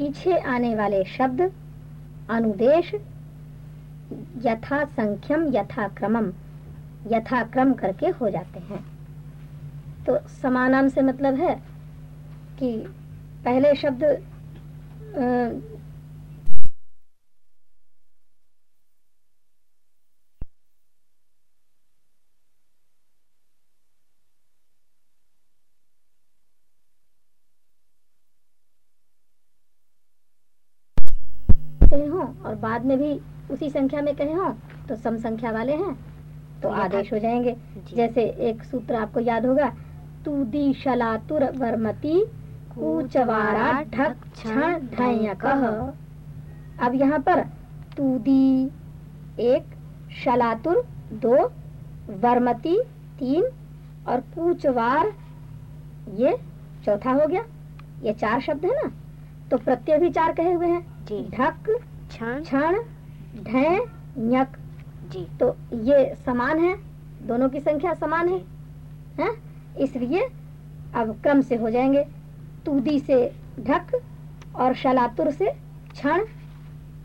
पीछे आने वाले शब्द, अनुदेश यथा संख्यम यथा क्रमम यथा क्रम करके हो जाते हैं। तो समानाम से मतलब है कि पहले शब्द बाद में भी उसी संख्या में कहे हों तो सम संख्या वाले हैं तो आदेश हो जाएँगे। जैसे एक सूत्र आपको याद होगा तू दी शलातुर वर्मती कुचवारा ढक क्षण कह। अब यहाँ पर तू दी एक शलातुर दो वर्मती तीन और कुचवार ये चौथा हो गया। ये चार शब्द है ना? तो प्रत्यय भी चार कहे हुए हैं। ढक क्षण। ढक जी। तो ये समान है? दोनों की संख्या समान है? हैं? इसलिए अब क्रम से हो जाएँगे। तूदी से ढक और शलातुर से क्षण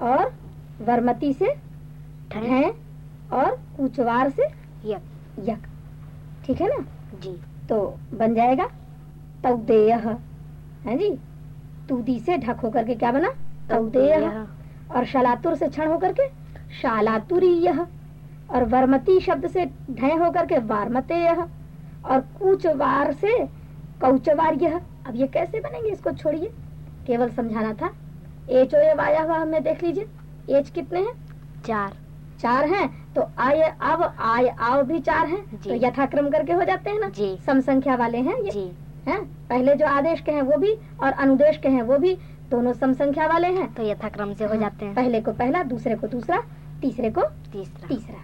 और वर्मती से ढ और कुचवार से यक। यक। ठीक है ना? जी। तो बन जाएगा तउदेय है जी? तूदी से ढक होकर के क्या बना? तउदेय और शलातुर से क्षण होकर के शालातुरी यह और वर्मती शब्द से ढय होकर के वारमते यह और कुचवार से कौचवार यह। अब ये कैसे बनेंगे इसको छोड़िए? केवल समझाना था। एच ओ वाया हुआ हमें देख लीजिए। एच कितने हैं? चार। चार हैं? तो आय अब आय आव भी चार हैं? तो यथाक्रम करके हो जाते हैं ना? जी। सम संख्या वाले हैं ये? जी। हैं? पहले जो आदेश के हैं वो भी और अनुदेश के हैं वो भी दोनों सम संख्या वाले हैं। तो यथाक्रम से हो हाँ, जाते हैं। पहले को पहला दूसरे को दूसरा तीसरे को तीसरा। तीसरा।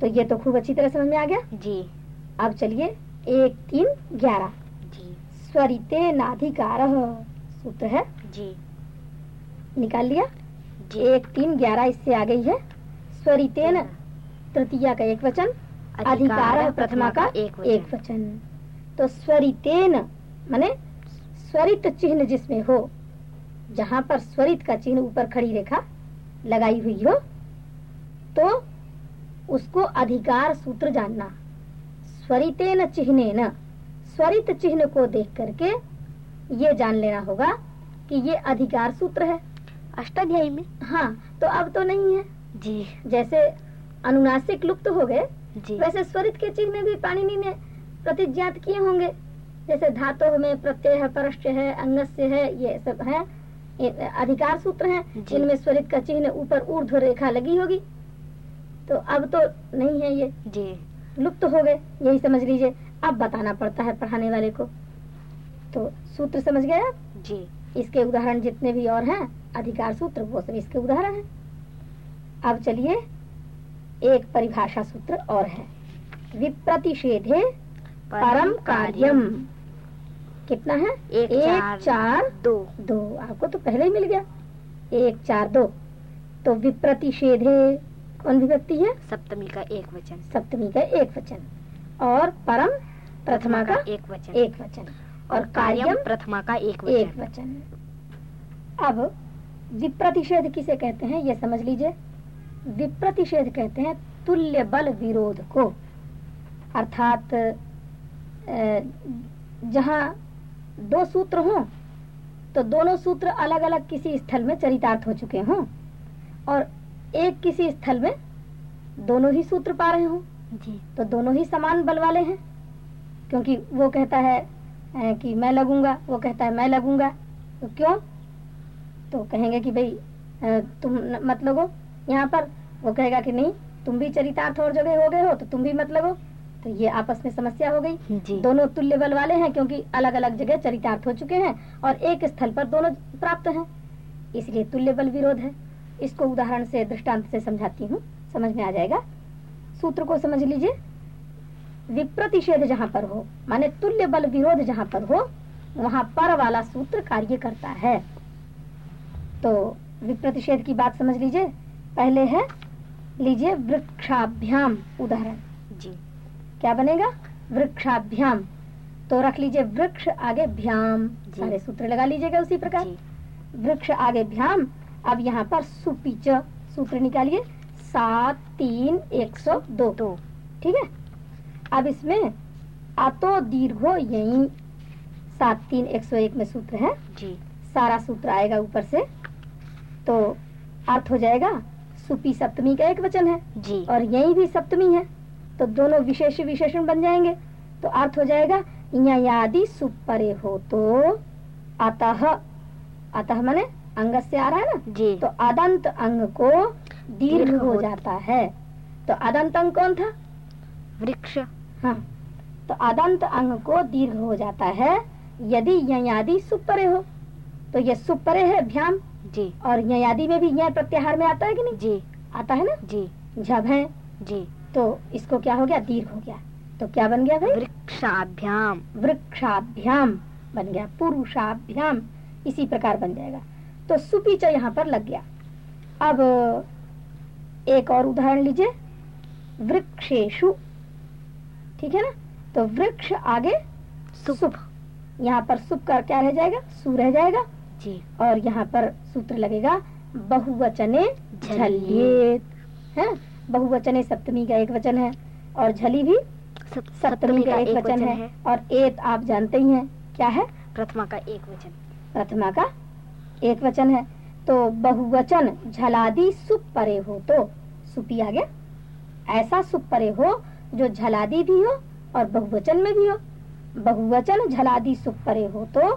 तो ये तो खूब अच्छी तरह समझ में आ गया। जी। अब चलिए एक तीन ग्यारह। जी। स्वरिते नाधिकार सूत्र है। जी। निकाल लिया। जी। एक तीन ग्यारह इससे आ गई है। स्वरितेन तृतीया का एक वचन अधिकार प्रथमा का एक वचन, एक वचन। तो स्वरितेन माने स्वरित चिन्ह जिसमें हो जहाँ पर स्वरित का चिन्ह ऊपर खड़ी रेखा लगाई हुई हो तो उसको अधिकार सूत्र जानना। स्वरिते न चिन्ह न स्वरित चिन्ह को देख करके ये जान लेना होगा कि ये अधिकार सूत्र है। अष्टाध्यायी में? हाँ तो अब तो नहीं है। जी। जैसे अनुनासिक लुप्त हो गए वैसे स्वरित के चिन्ह भी पाणिनि ने प्रतिज्ञात किए होंगे। जैसे धातु में प्रत्यय है परश्य है अंगस्य है ये सब है अधिकार सूत्र है जिनमें स्वरित का चिन्ह ऊपर ऊर्ध्व रेखा लगी होगी। तो अब तो नहीं है ये। जी। लुप्त तो हो गए यही समझ लीजिए। अब बताना पड़ता है पढ़ाने वाले को। तो सूत्र समझ गए आप? जी। इसके उदाहरण जितने भी और हैं अधिकार सूत्र वो सब इसके उदाहरण हैं। अब चलिए एक परिभाषा सूत्र और है। विप्रतिषेधे परम कार्यम। कितना है? एक, एक चार, चार दो। दो। आपको तो पहले ही मिल गया। एक चार दो। तो विप्रतिषेधे कौन विभक्ति है? सप्तमी का एक वचन। सप्तमी का एक वचन। और परम प्रथमा का एक वचन। एक वचन। और कार्यम प्रथमा का एक वचन एक वचन। अब विप्रतिषेध किसे कहते हैं ये समझ लीजिए। विप्रतिषेध कहते हैं तुल्य बल विरोध को। अर्थात जहाँ दो सूत्र हों तो दोनों सूत्र अलग अलग किसी स्थल में चरितार्थ हो चुके हों और एक किसी स्थल में दोनों ही सूत्र पा रहे हों। जी। तो दोनों ही समान बल वाले हैं क्योंकि वो कहता है कि मैं लगूँगा वो कहता है मैं लगूँगा। तो क्यों? तो कहेंगे कि भाई तुम मत लगो यहाँ पर। वो कहेगा कि नहीं तुम भी चरितार्थ और जगह हो गए हो तो तुम भी मत लगो। तो ये आपस में समस्या हो गई। दोनों तुल्य बल वाले हैं क्योंकि अलग अलग जगह चरितार्थ हो चुके हैं और एक स्थल पर दोनों प्राप्त हैं। इसलिए तुल्य बल विरोध है। इसको उदाहरण से दृष्टांत से समझाती हूँ। समझ में आ जाएगा? सूत्र को समझ लीजिए। विप्रतिषेध जहाँ पर हो माने तुल्य बल विरोध जहाँ पर हो वहाँ पर वाला सूत्र कार्य करता है। तो विप्रतिषेध की बात समझ लीजिए। पहले है लीजिए वृक्षाभ्याम उदाहरण। क्या बनेगा? वृक्षाभ्याम। तो रख लीजिए वृक्ष आगे भ्याम। सारे सूत्र लगा लीजिएगा उसी प्रकार। वृक्ष आगे भ्याम। अब यहाँ पर सुपीच सूत्र निकालिए। सात तीन एक सौ दो। दो। ठीक है? अब इसमें आतो दीर्घो यही। सात तीन एक सौ एक में सूत्र है। जी। सारा सूत्र आएगा ऊपर से। तो अर्थ हो जाएगा सुपी सप्तमी का एक वचन है। जी। और यही भी सप्तमी है। तो दोनों विशेष विशेषण बन जाएँगे। तो अर्थ हो जाएगा यदि सुपरे हो तो अतः अतः माने अंग से आ रहा है ना? जी। तो अदंत अंग को दीर्घ हो जाता है। तो अदंत अंग कौन था? वृक्ष। हाँ। तो अदंत अंग को दीर्घ हो जाता है यदि यदि सुपरे हो। तो ये सुपरे है भ्याम जी। और यदि में भी यह प्रत्याहार में आता है कि नहीं? जी। आता है ना? जी। जब है। जी। तो इसको क्या हो गया? दीर्घ हो गया। तो क्या बन गया भाई? वृक्षाभ्याम। वृक्षाभ्याम बन गया। पुरुषाभ्याम। इसी प्रकार बन जाएगा। तो सुपीच यहाँ पर लग गया। अब एक और उदाहरण लीजिए। वृक्षेशु। ठीक है ना? तो वृक्ष आगे सुप। यहाँ पर सुप का क्या रह जाएगा? सु रह जाएगा। जी। और यहाँ पर सूत्र लगेगा बहुवचने झलियेत है? बहुवचने सप्तमी का एक वचन है और झली भी सप्तमी का एक वचन है और एत आप जानते ही हैं क्या है? प्रथमा का एक वचन। प्रथमा का एक वचन है तो बहुवचन झलादी सुप परे हो तो सुपी आ गया। ऐसा सुप परे हो जो झलादी भी हो और बहुवचन में भी हो। बहुवचन झलादी सुप परे हो तो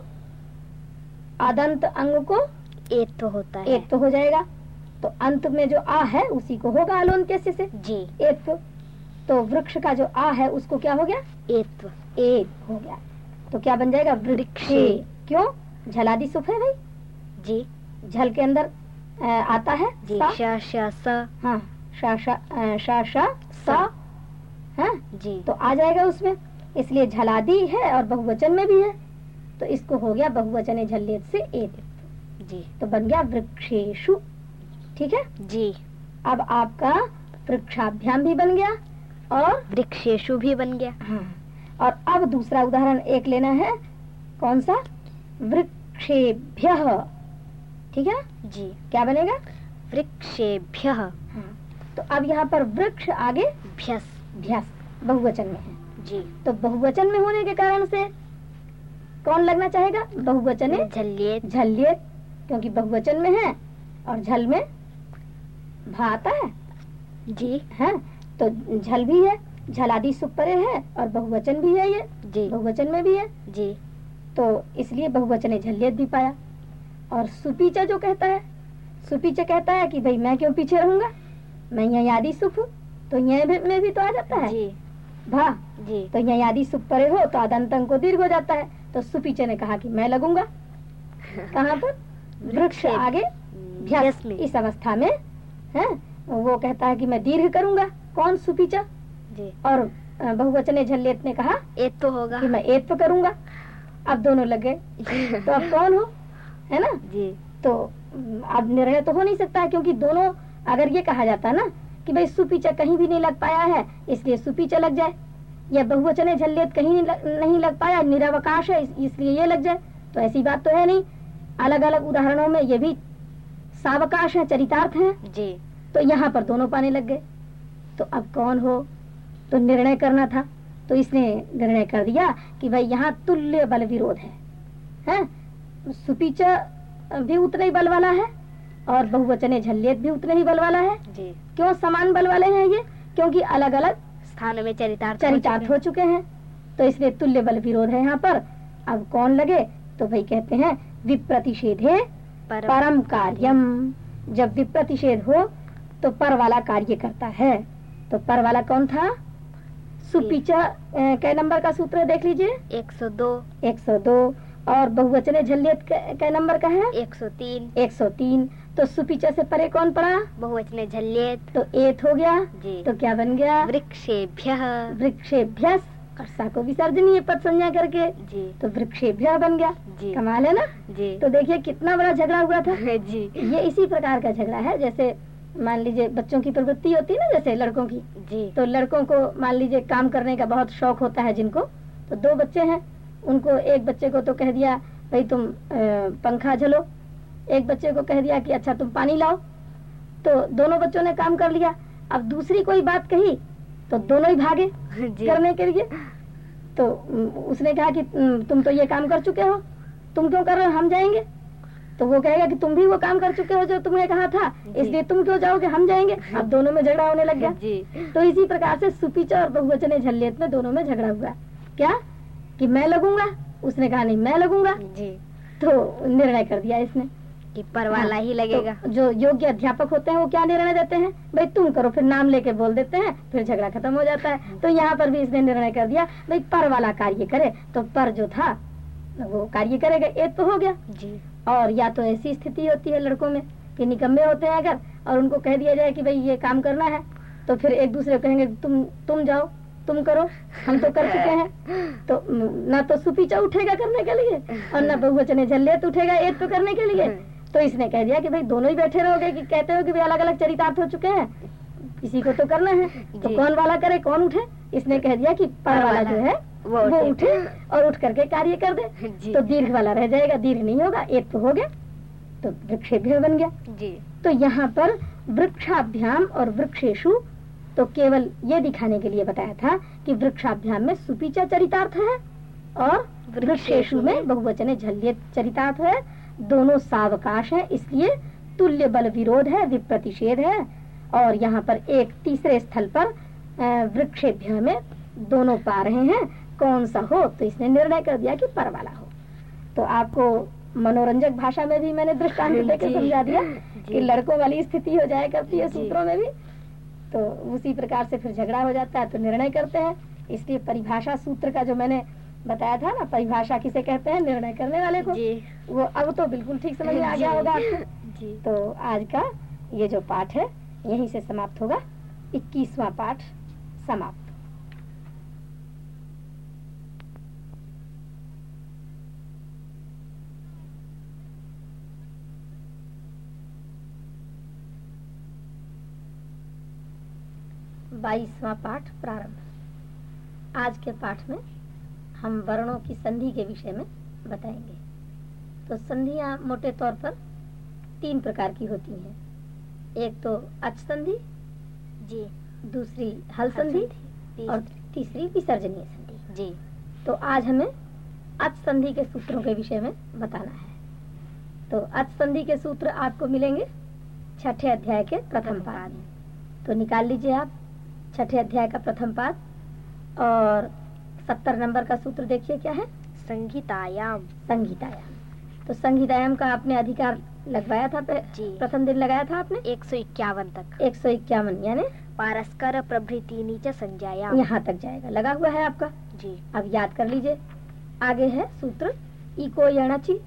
आदंत अंग को एक तो होता है। एक तो हो जाएगा। तो अंत में जो आ है उसी को होगा अलोन्त्य से। जी। एक तो, वृक्ष का जो आ है उसको क्या हो गया? एक हो गया। तो क्या बन जाएगा? वृक्षे। क्यों? झलादी सुख है भाई। जी। झल के अंदर आता है? जी। शा शा सा। हाँ शा शा शा शा सा। हाँ? जी। तो आ जाएगा उसमें। इसलिए झलादी है और बहुवचन में भी है। तो इसको हो गया बहुवचन झल्लेत से एक जी। तो बन गया वृक्षेशु। ठीक है? जी। अब आपका वृक्षाभ्याम भी बन गया और वृक्षेशु भी बन गया। हाँ। और अब दूसरा उदाहरण एक लेना है। कौन सा? वृक्षेभ्य। ठीक है? जी। क्या बनेगा? वृक्षेभ्य। हाँ। तो अब यहाँ पर वृक्ष आगे भ्यस। भ्यास बहुवचन में है। जी। तो बहुवचन में होने के कारण से कौन लगना चाहेगा? बहुवचन झल्लिए झल्लिए क्योंकि बहुवचन में है और झल में भा आता है? जी। हाँ? तो झल भी है झलादी सुपरे है और बहुवचन भी है ये। जी। बहुवचन में भी है? जी। तो इसलिए बहुवचन झल्लियत भी पाया। और सुपीचा जो कहता है सुपीचा कहता है कि भाई मैं क्यों पीछे रहूँगा? मैं यहाँ यादी सुप हूँ तो यहाँ भी, में भी तो आ जाता है। जी। भा जी। तो यहाँ यादी सुप परे हो तो आदंतंग को दीर्घ हो जाता है। तो सुपीचे ने कहा कि मैं लगूँगा। कहाँ पर? वृक्ष आगे इस अवस्था में है? वो कहता है कि मैं दीर्घ करूँगा। कौन सुपीचा? जी। और बहुवचने झल्लेत ने कहा एक तो होगा। कि मैं एक तो करूँगा। अब दोनों लगे। तो अब कौन हो? है ना? जी। तो अब निर्णय तो हो नहीं सकता है क्योंकि दोनों अगर ये कहा जाता ना कि भाई सुपीचा कहीं भी नहीं लग पाया है इसलिए सुपीचा लग जाए। या बहुवचने झल्लेत कहीं नहीं लग पाया निरावकाश है इसलिए ये लग जाए। तो ऐसी बात तो है नहीं। अलग अलग उदाहरणों में ये भी सावकाश है चरितार्थ है। जी। तो यहाँ पर दोनों पाने लग गए। तो अब कौन हो? तो निर्णय करना था। तो इसने निर्णय कर दिया कि भाई यहाँ तुल्य बल विरोध है। हैं? सुपीचा भी उतना ही बल वाला है और बहुवचने झल्लेत भी उतना ही बल वाला है। जी। क्यों समान बल वाले हैं ये? क्योंकि अलग अलग स्थान में चरितार्थ चरितार्थ हो चुके हैं। तो इसलिए तुल्य बल विरोध है यहाँ पर। अब कौन लगे? तो भाई कहते हैं विप्रतिषेधे। परम कार्यम। जब विप्रतिषेध हो तो पर वाला कार्य करता है। तो पर वाला कौन था? सुपीचा कै नंबर का सूत्र देख लीजिए? एक सौ दो। 102 और बहुवचने झल्लियत कै नंबर का है? एक सौ तीन। 103 तो सुपीचा से परे कौन पड़ा? बहुवचने झल्लेत तो एत हो गया। जी। तो क्या बन गया? वृक्षेभ्य। वृक्षेभ्यस सा को विसर्जनीय पद संज्ञा करके जी। तो वृक्षेभ्य बन गया। जी। कमाल है ना? जी। तो देखिए कितना बड़ा झगड़ा हुआ था। जी। ये इसी प्रकार का झगड़ा है जैसे मान लीजिए बच्चों की प्रवृत्ति होती है ना जैसे लड़कों की। जी। तो लड़कों को मान लीजिए काम करने का बहुत शौक होता है जिनको तो दो बच्चे हैं। उनको एक बच्चे को तो कह दिया भाई तुम पंखा झलो। एक बच्चे को कह दिया कि अच्छा तुम पानी लाओ। तो दोनों बच्चों ने काम कर लिया। अब दूसरी कोई बात कही तो दोनों ही भागे करने के लिए? तो उसने कहा कि तुम तो ये काम कर चुके हो। तुम क्यों कर रहे हो? हम जाएँगे। तो वो कहेगा कि तुम भी वो काम कर चुके हो जो तुमने कहा था। इसलिए तुम क्यों जाओगे? हम जाएँगे। अब दोनों में झगड़ा होने लग गया। जी। तो इसी प्रकार से सुपीचा और बहुवचने झल्लेत में दोनों में झगड़ा हुआ। क्या? कि मैं लगूँगा? उसने कहा नहीं मैं लगूँगा। जी। तो निर्णय कर दिया इसने। कि पर वाला ही लगेगा। तो जो योग्य अध्यापक होते हैं वो क्या निर्णय देते हैं? भाई तुम करो फिर नाम लेके बोल देते हैं फिर झगड़ा खत्म हो जाता है। तो यहाँ पर भी इसने निर्णय कर दिया भाई पर वाला कार्य करे तो पर जो था वो कार्य करेगा। एक तो हो गया। जी। और या तो ऐसी स्थिति होती है लड़कों में कि निकम्मे होते हैं अगर और उनको कह दिया जाए कि भाई ये काम करना है तो फिर एक दूसरे को कहेंगे तुम तुम जाओ तुम करो हम तो कर चुके हैं। तो ना तो सुपीचा उठेगा करने के लिए और ना बहुवचने झल्लेत उठेगा एक तो करने के लिए। तो इसने कह दिया कि भाई दोनों ही बैठे रहोगे कि कहते हो कि भाई अलग अलग चरितार्थ हो चुके हैं। किसी को तो करना है। तो कौन वाला करे कौन उठे? इसने कह दिया कि पर वाला जो है वो वो उठे। और उठ करके कार्य कर दे। तो दीर्घ वाला रह जाएगा दीर्घ नहीं होगा एक तो हो गया तो वृक्षेभ्य बन गया। जी। तो यहाँ पर वृक्षाभ्याम और वृक्षेशु तो केवल ये दिखाने के लिए बताया था कि वृक्षाभ्याम में सुपीचा चरितार्थ है और वृक्षेशु में बहुवचने झल्य चरितार्थ है। दोनों सावकाश है इसलिए तुल्य बल विरोध है विप्रतिषेध है। और यहाँ पर एक तीसरे स्थल पर वृक्षेभ्य में दोनों पा रहे हैं कौन सा हो? तो इसने निर्णय कर दिया कि पर वाला हो। तो आपको मनोरंजक भाषा में भी मैंने दृष्टांत देकर समझा दिया। कि लड़कों वाली स्थिति हो जाया करती है सूत्रों में भी। तो उसी प्रकार से फिर झगड़ा हो जाता है तो निर्णय करते हैं। इसलिए परिभाषा सूत्र का जो मैंने बताया था ना परिभाषा किसे कहते हैं निर्णय करने वाले को। जी। वो अब तो बिल्कुल ठीक समझ में आ गया होगा आपको। तो आज का ये जो पाठ है यहीं से समाप्त होगा। इक्कीसवां पाठ समाप्त। बाईसवां पाठ प्रारंभ। आज के पाठ में हम वर्णों की संधि के विषय में बताएँगे। तो संधियाँ मोटे तौर पर तीन प्रकार की होती हैं। एक तो अच संधि जी। दूसरी हल संधि और तीसरी विसर्जनीय संधि। जी। तो आज हमें अच संधि के सूत्रों के विषय में बताना है। तो अच संधि के सूत्र आपको मिलेंगे छठे अध्याय के प्रथम पाद। में। तो निकाल लीजिए आप छठे अध्याय का प्रथम पाद और सत्तर नंबर का सूत्र देखिए क्या है? संगीतायाम। संगीतायाम। तो संगीतायाम का आपने अधिकार लगवाया था प्रथम दिन लगाया था आपने? एक सौ इक्यावन तक। एक सौ इक्यावन यानी? पारस्कर प्रभृति नीचे संज्ञायाम। यहाँ तक जाएगा। लगा हुआ है आपका? जी। अब याद कर लीजिए। आगे है सूत्र। इको यणाची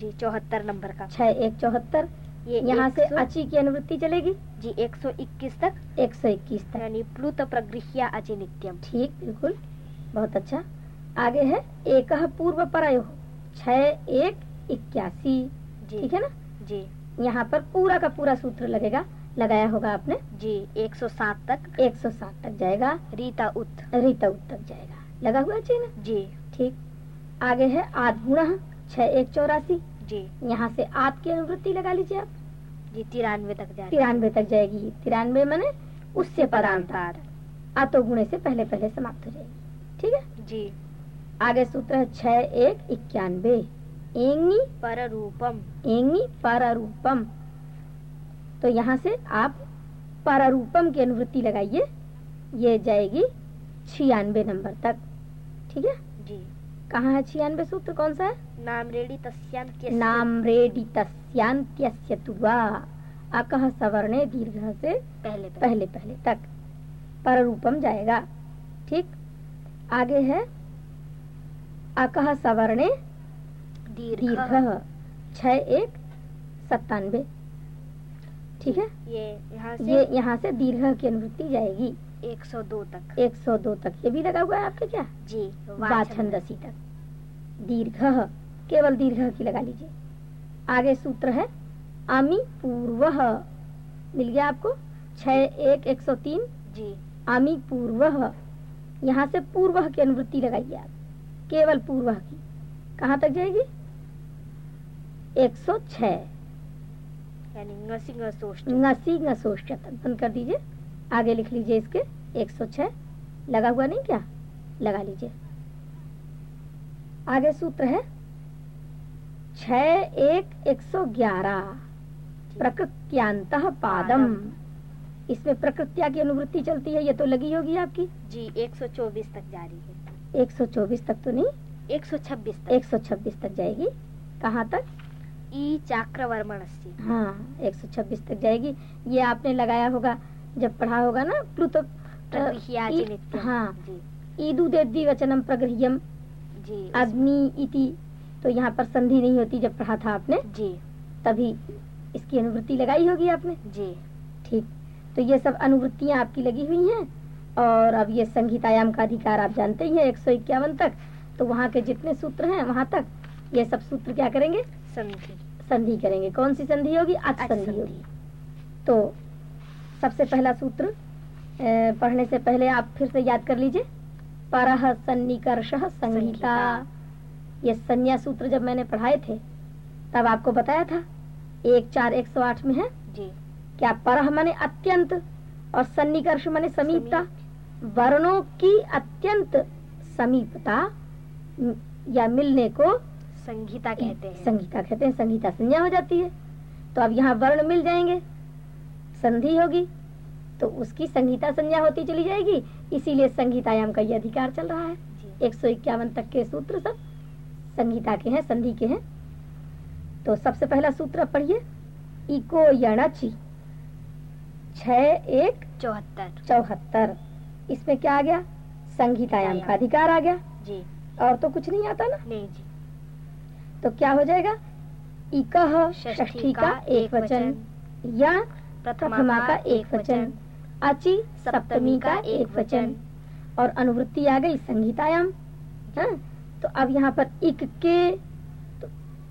जी चौहत्तर नंबर का। छह एक चौहत्तर। ये यहाँ से अची की अनुवृत्ति चलेगी। जी 121 तक। एक सौ इक्कीस तक। यानी प्लुत प्रगृह्या अचि नित्यम। ठीक बिल्कुल। बहुत अच्छा। आगे है एक पूर्व परयो छह एक इक्यासी। ठीक है ना? जी। यहाँ पर पूरा का पूरा सूत्र लगेगा लगाया होगा आपने। जी 107 तक। 107 तक जाएगा। रीता उत। रीता उत तक जाएगा। लगा हुआ चाहिए ना जी। ठीक। आगे है आद गुण छह एक चौरासी। जी। यहाँ से आद की अनुवृत्ति लगा लीजिए आप। जी तिरानवे तक जा तिरानवे तक जाएगी। तिरानवे मैंने उससे परांतार। आतो गुणे से पहले पहले समाप्त हो जाएगी। ठीक है? जी। आगे सूत्र है छह एक इक्यानवे। एँगी पर रूपम एँगी परारूपम। तो यहाँ से आप परारूपम की अनुवृत्ति लगाइए। ये जाएगी छियानवे नंबर तक। ठीक है? जी। कहाँ है छियानवे सूत्र? कौन सा है? नाम रेडी तस्यांत्य नाम रेडी तस्यांत्यस्य तुवा। अकह सवर्णे दीर्घ से पहले पहले पहले पहले तक। पररूपम जाएगा। ठीक? आगे है। अकह सवर्णे। दीर्घ। छह एक सत्तानवे। ठीक है? ये यहाँ ये से यहाँ से दीर्घ की अनुवृत्ति जाएगी। 102 तक। 102 तक। ये भी लगा हुआ है आपके क्या? जी वाछंदसी तक। दीर्घ। केवल दीर्घ की लगा लीजिए। आगे सूत्र है। आमी पूर्व मिल गया आपको? छह एक एक सौ तीन। जी। आमी पूर्व यहाँ से पूर्व की अनुवृत्ति लगाइए आप। केवल पूर्व की। कहाँ तक जाएगी? 106 यानी ngसी ngसोष्ट ngसी ngसोष्ट तक बंद कर दीजिए। आगे लिख लीजिए इसके। 106 लगा हुआ नहीं क्या? लगा लीजिए। आगे सूत्र है। छ एक एक सौ ग्यारह। प्रकृत्यांत पादम। इसमें प्रकृत्या की अनुवृत्ति चलती है ये तो लगी होगी आपकी। जी 124 तक जारी है। 124 तक तो नहीं 126 तक। 126 तक जाएगी। कहाँ तक? ई चाक्रवर्मणस्य हाँ 126 तक जाएगी। ये आपने लगाया होगा जब पढ़ा होगा ना प्लुत हाँ। वचनम प्रगृह्यम। जी। अग्नि इति। तो यहाँ पर संधि नहीं होती जब पढ़ा था आपने जी। तभी इसकी अनुवृत्ति लगाई होगी आपने। जी। ठीक। तो ये सब अनुवृत्तियाँ आपकी लगी हुई हैं। और अब ये संगीतायाम का अधिकार आप जानते ही हैं एक सौ इक्यावन तक। तो वहाँ के जितने सूत्र हैं वहाँ तक ये सब सूत्र क्या करेंगे? संधि। संधि करेंगे। कौन सी संधि होगी? अच संधि। होगी। तो सबसे पहला सूत्र पढ़ने से पहले आप फिर से याद कर लीजिए। परह सन्निकर्ष संहिता। ये संज्ञा सूत्र जब मैंने पढ़ाए थे तब आपको बताया था एक चार एक सौ आठ में है? जी। क्या परह माने अत्यंत और सन्निकर्ष माने समीपता? वर्णों की अत्यंत समीपता या मिलने को संगीता कहते हैं। संगीता कहते हैं संगीता संज्ञा हो जाती है। तो अब यहाँ वर्ण मिल जाएँगे। संधि होगी तो उसकी संगीता संज्ञा होती चली जाएगी। इसीलिए संगीतायाम का ये अधिकार चल रहा है। एक सौ इक्यावन तक के सूत्र सब संगीता के हैं संधि के हैं। तो सबसे पहला सूत्र पढ़िए। इको यणची। छ एक चौहत्तर। चौहत्तर इसमें क्या आ गया? संगीतायाम का अधिकार आ गया। जी। और तो कुछ नहीं आता ना? नहीं जी। तो क्या हो जाएगा? इकह षष्ठी का एक वचन। या प्रथमा का एक वचन। अची सप्तमी का एक वचन। और अनुवृत्ति आ गई संगीतायाम। हाँ? तो अब यहाँ पर इक के तो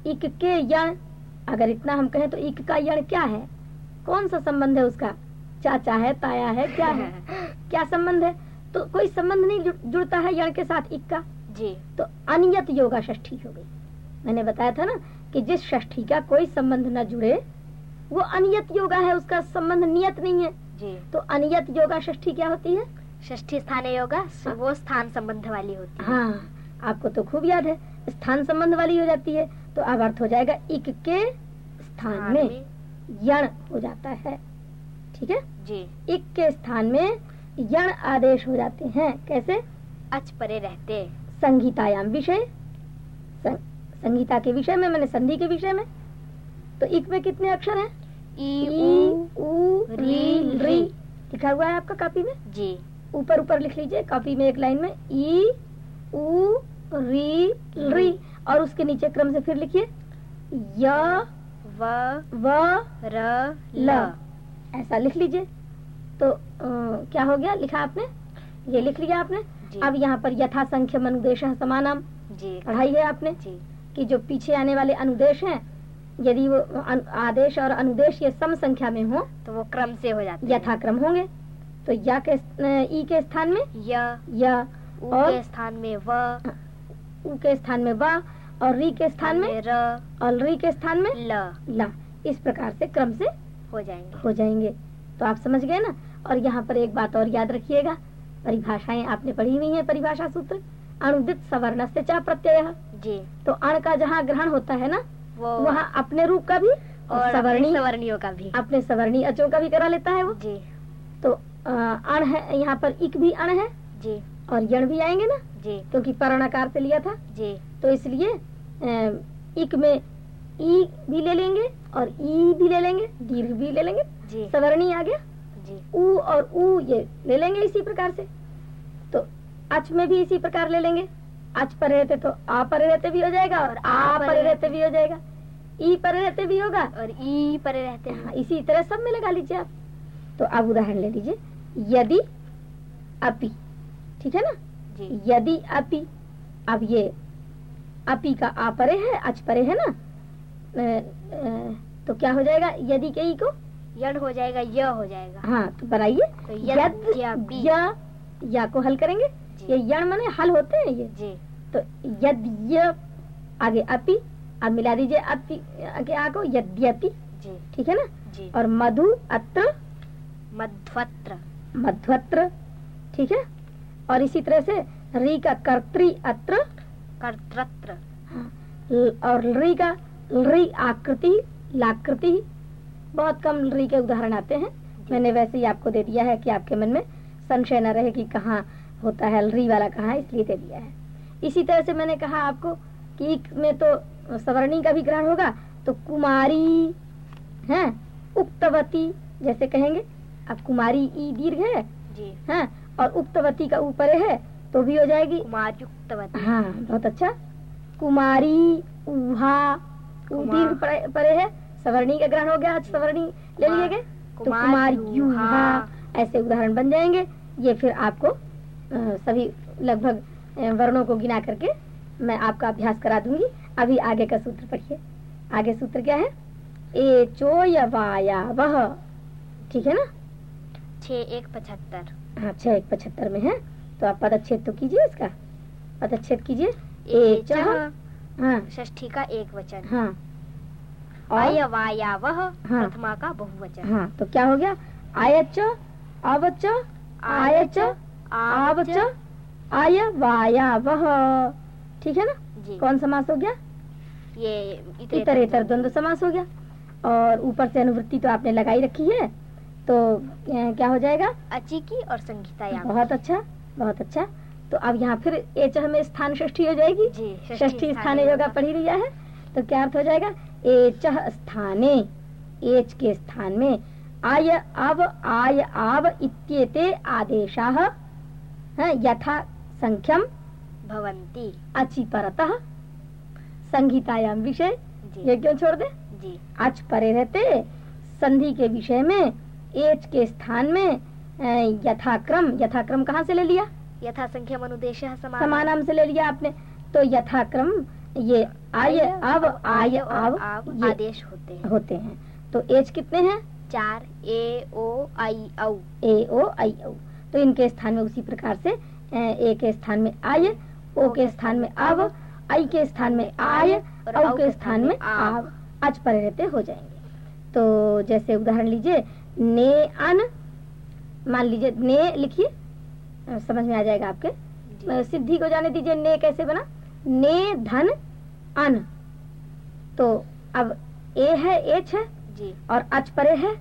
इक के यण अगर इतना हम कहें तो इक का यण क्या है? कौन सा संबंध है उसका? चाचा है ताया है क्या है? क्या संबंध है? तो कोई संबंध नहीं जुड़- जुड़ता है यण के साथ इक का जी। तो अनियत योगा षष्ठी हो गई। मैंने बताया था ना कि जिस षष्ठी का कोई संबंध न जुड़े वो अनियत योगा है उसका संबंध नियत नहीं है। जी। तो अनियत योगा षष्ठी क्या होती है? षष्ठी स्थान योगा वो स्थान संबंध वाली होती है। हाँ आपको तो खूब याद है स्थान संबंध वाली हो जाती है तो अब अर्थ हो जाएगा इक के स्थान में। यण हो जाता है। ठीक है? जी। इक के स्थान में यण आदेश हो जाते हैं। कैसे? अच परे रहते। संगीतायाम विषय। सं, संगीता के विषय में मैंने संधि के विषय में। तो इक में कितने अक्षर हैं। लिखा हुआ है आपका कॉपी में? जी। ऊपर ऊपर लिख लीजिए। कॉपी में एक लाइन में ई उ री री। और उसके नीचे क्रम से फिर लिखिए। य व व र ल। ऐसा लिख लीजिए। तो अ, क्या हो गया? लिखा आपने? ये लिख लिया आपने? अब यहाँ पर यथा संख्य अनुदेश समानाम। जी। पढ़ाई है आपने? जी। कि जो पीछे आने वाले अनुदेश हैं यदि वो आदेश और अनुदेश ये सम संख्या में हो तो वो क्रम से हो जाते यथाक्रम होंगे। तो या के ई के स्थान में? य। या। उ और? के स्थान में व। उ के स्थान में वा। और री के स्थान में र। और री के स्थान में? ल। ला। इस प्रकार से क्रम से हो जाएँगे। हो जाएँगे। तो आप समझ गए ना? और यहाँ पर एक बात और याद रखिएगा। परिभाषाएँ आपने पढ़ी हुई है परिभाषा सूत्र। अणुदित सवर्ण से चा प्रत्यय। जी। तो अण का जहाँ ग्रहण होता है ना वहाँ अपने रूप का भी और सवर्णी सवर्णियों का भी। अपने सवर्णी अचों का भी करा लेता है वो। जी। तो अण है यहाँ पर इक भी अण है। जी। और यण भी आएँगे ना? जी। क्योंकि परणाकार से लिया था। जी। तो इसलिए इक में ई भी ले लेंगे और ई भी ले लेंगे दीर्घ भी ले लेंगे। जी। सवर्णी आ गया। जी। ऊ और ऊ ये ले लेंगे इसी प्रकार से। तो अच में भी इसी प्रकार ले लेंगे। अच पर रहते तो आ पर रहते भी हो जाएगा और आ पर रहते भी हो जाएगा। ई पर रहते भी होगा। और ई परे रहते। हाँ, इसी तरह सब में लगा लीजिए आप। तो अब उदाहरण ले लीजिए। यदि अपि ठीक है ना? जी। यदि अपि अब ये अपि का आ परे है अच परे है ना? तो क्या हो जाएगा? यदि के ई को? यड हो जाएगा य हो जाएगा। हाँ तो बनाइए। तो यद यद या या को हल करेंगे? ये यण माने हल होते हैं ये। जी। तो यद्य आगे अपि अब मिला दीजिए अपि आगे आ को यद्यपि। ठीक है ना? जी। और मधु अत्र? मध्वत्र। मध्वत्र। ठीक है? और इसी तरह से री का कर्त्री अत्र? कर्तृत्र ल- और री का री आकृति लाकृति बहुत कम री के उदाहरण आते हैं। मैंने वैसे ही आपको दे दिया है कि आपके मन में संशय न रहे कि कहाँ होता है री वाला कहाँ है इसलिए दे दिया है। इसी तरह से मैंने कहा आपको कि इक में तो सवर्णी का भी ग्रहण होगा तो कुमारी है उक्तवती जैसे कहेंगे। अब कुमारी ई दीर्घ है। जी। हाँ और उक्तवती का ऊपर है तो भी हो जाएगी। कुमार युक्तवती हाँ बहुत अच्छा। कुमारी उहा दीर्घ परे, परे है। सवर्णी का ग्रहण हो गया आज सवर्णी। ले गए तो कुमार कुमार युहा। युहा ऐसे उदाहरण बन जाएँगे। ये फिर आपको सभी लगभग वर्णों को गिना करके मैं आपका अभ्यास करा दूँगी। अभी आगे का सूत्र पढ़िए। आगे सूत्र क्या है? ए चो या वाया वह। ठीक है ना? छः एक पचहत्तर। हाँ छह एक पचहत्तर में है। तो आप पदच्छेद तो कीजिए इसका। पदच्छेद कीजिए। ए चह हाँ। षष्ठी का एक वचन। हाँ। और? अयवायावह हाँ। प्रथमा का बहुवचन। हाँ तो क्या हो गया? आयच अवच आयच आवच आय वाया वह ठीक है ना? जी। कौन समास हो गया? ये इतर इतर द्वंद्व समास हो गया। और ऊपर से अनुवृत्ति तो आपने लगाई रखी है तो क्या हो जाएगा? अची की और संगीतायाम बहुत अच्छा बहुत अच्छा। तो अब यहाँ फिर एच में स्थान षष्ठी हो जाएगी। जी षष्ठी स्थाने योगा पढ़ी लिया है तो क्या अर्थ हो जाएगा? एच स्थाने एच के स्थान में आय अव आय आव इत्येते आदेशाः हैं, यथा संख्यम भवंती अचि परतः संहितायाम विषय ये क्यों छोड़ दे? जी। अच परे रहते संधि के विषय में एच के स्थान में यथाक्रम यथाक्रम कहाँ से ले लिया? यथा संख्या अनुदेश समान समानाम से ले लिया आपने। तो यथाक्रम ये आय अव आय आव आदेश होते हैं। होते हैं। तो एज कितने हैं? चार ए ओ आई औ। ए ओ आई औ। तो इनके स्थान में उसी प्रकार से ए के स्थान में आय ओ के स्थान में आव आई के स्थान में आय और औ के स्थान में आव। आज परे रहते हो जाएँगे। तो जैसे उदाहरण लीजिए ने अन। मान लीजिए ने लिखिए। समझ में आ जाएगा आपके? सिद्धि को जाने दीजिए ने कैसे बना? ने धन अन। तो अब ए है एच है जी। और अच परे है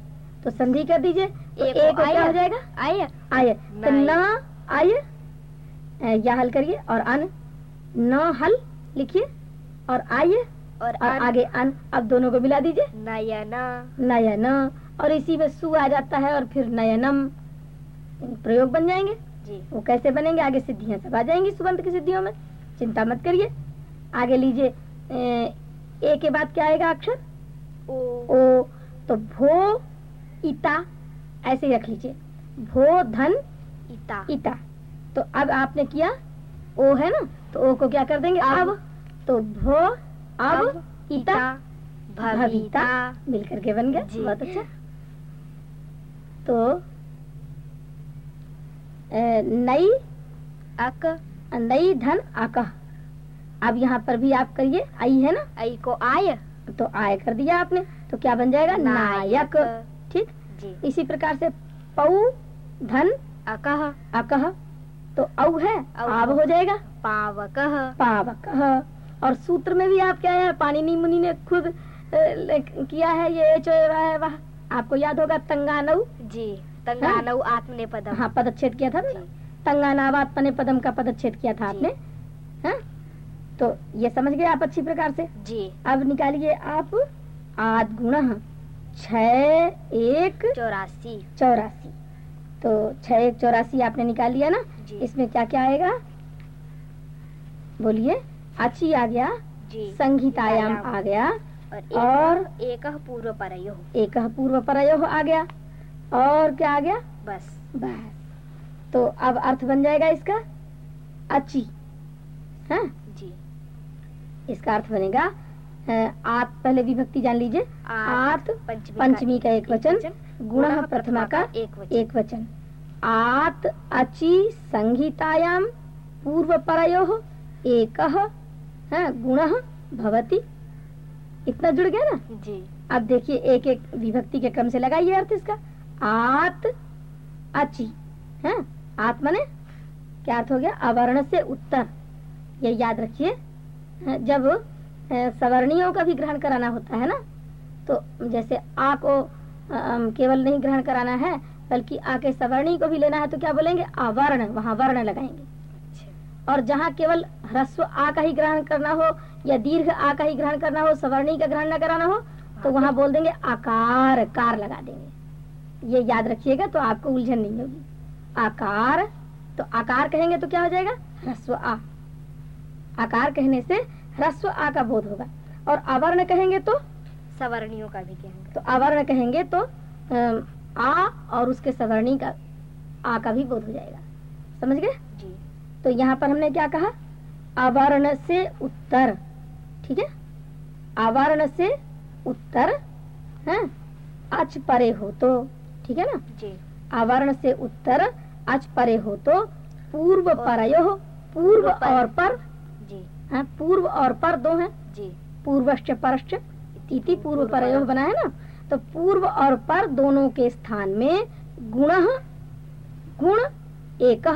तो संधि कर दीजिए तो ए ए को क्या आय। हो जाएगा? आय। आय। तो न आय या हल करिए और अन। न हल लिखिए और आय और और आगे अन। अब दोनों को मिला दीजिए। नयन। नयन और इसी में सु आ जाता है और फिर नयनम। प्रयोग बन जाएँगे। जी। वो कैसे बनेंगे? आगे सिद्धियाँ सब आ जाएँगी सुबंत की सिद्धियों में। चिंता मत करिए। आगे लीजिए ए, के बाद क्या आएगा अक्षर? ओ। ओ तो भो इता ऐसे ही रख लीजिए। भो धन इता। इता। तो अब आपने किया ओ है ना? तो ओ को क्या कर देंगे? अब। अब। तो भो अब इता भविता। भविता। मिल करके बन गया। बहुत अच्छा। तो नई अक नई धन आकह अब यहाँ पर भी आप करिए आई है ना? आई को आय। तो आय कर दिया आपने तो क्या बन जाएगा? नायक। ठीक? जी। इसी प्रकार से पौ धन अकह अकह तो औ है। आब हो जाएगा। पावकह पावक। और सूत्र में भी आप क्या है पाणिनि मुनि ने खुद किया है ये एच है वाह। आपको याद होगा तंगानऊ? जी। तंगानऊ आत्मनेपदम। हाँ पदच्छेद किया था ना? जी। तंगानावात पदम का पदच्छेद किया था आपने? हाँ? तो ये समझ गए आप अच्छी प्रकार से? जी। अब निकालिए आप आद गुण छ एक चौरासी। चौरासी। तो छह एक चौरासी आपने निकाल लिया ना? इसमें क्या क्या आएगा? बोलिए। अच्छी आ गया। जी। संगीतायाम आ गया। और एक और एक पूर्व परयो एक पूर्व परयो आ गया। और क्या आ गया? बस। बस। तो अब अर्थ बन जाएगा इसका? अची। हाँ? जी। इसका अर्थ बनेगा आत पहले विभक्ति जान लीजिए। आत पंचमी का एक वचन गुण प्रथमा का एक वचन एक वचन। आत अची संहितायाम पूर्व परयो एक गुण भवती। इतना जुड़ गया ना? जी। अब देखिए एक एक विभक्ति के क्रम से लगाइए अर्थ इसका। आत अची है? आत मने क्या अर्थ हो गया? अवर्ण से उत्तर। ये याद रखिए जब सवर्णियों का भी ग्रहण कराना होता है ना? तो जैसे आ को केवल नहीं ग्रहण कराना है बल्कि आ के सवर्णी को भी लेना है तो क्या बोलेंगे? आवर्ण वहाँ वर्ण लगाएँगे। अच्छा। और जहाँ केवल ह्रस्व आ का ही ग्रहण करना हो या दीर्घ आ का ही ग्रहण करना हो सवर्णी का ग्रहण न कराना हो तो वहाँ बोल देंगे आकार कार लगा देंगे। ये याद रखिएगा तो आपको उलझन नहीं होगी। आकार तो आकार कहेंगे तो क्या हो जाएगा? ह्रस्व आ। आकार कहने से ह्रस्व आ का बोध होगा। और अवर्ण कहेंगे तो? सवर्णियों का भी कहेंगे। तो अवर्ण कहेंगे तो आ और उसके सवर्णी का आ का भी बोध हो जाएगा। समझ गए? जी। तो यहाँ पर हमने क्या कहा? अवर्ण से उत्तर। ठीक है? अवर्ण से उत्तर है? अच परे हो तो। ठीक है ना? जी। आवर्ण से उत्तर अच परे हो तो पूर्व परयो हो पूर्व पूर्व और पर। जी। हाँ, पूर्व और पर दो हैं। जी। पूर्वश्च परश्च। पूर्व परयो बना है ना? तो पूर्व और पर दोनों के स्थान में गुण गुण एक